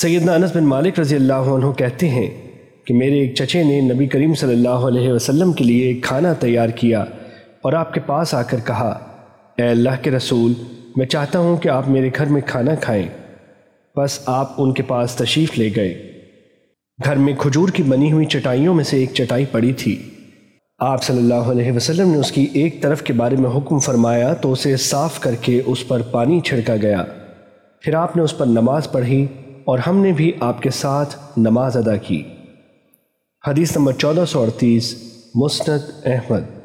سیدنا انس بن مالک رضی اللہ عنہ کہتے ہیں کہ میرے ایک چچے نے نبی کریم صلی اللہ علیہ وسلم کے لیے کھانا تیار کیا اور آپ کے پاس آ کر کہا، اے اللہ کے رسول، میں چاہتا ہوں کہ آپ میرے گھر میں کھانا کھائیں۔ بس آپ ان کے پاس تشریف لے گئے۔ گھر میں کھجور کی بنی ہوئی چٹائیوں میں سے ایک چٹائی پڑی تھی۔ آپ صلی اللہ علیہ وسلم نے اس کی ایک طرف کے بارے میں حکم فرمایا تو اسے صاف کر کے اس پر پانی چھڑکا گیا۔ پھر آپ نے اس پر نماز پڑھی۔ اور ہم نے بھی آپ نے اس پر نماز پڑھی اور ہم نے بھی آپ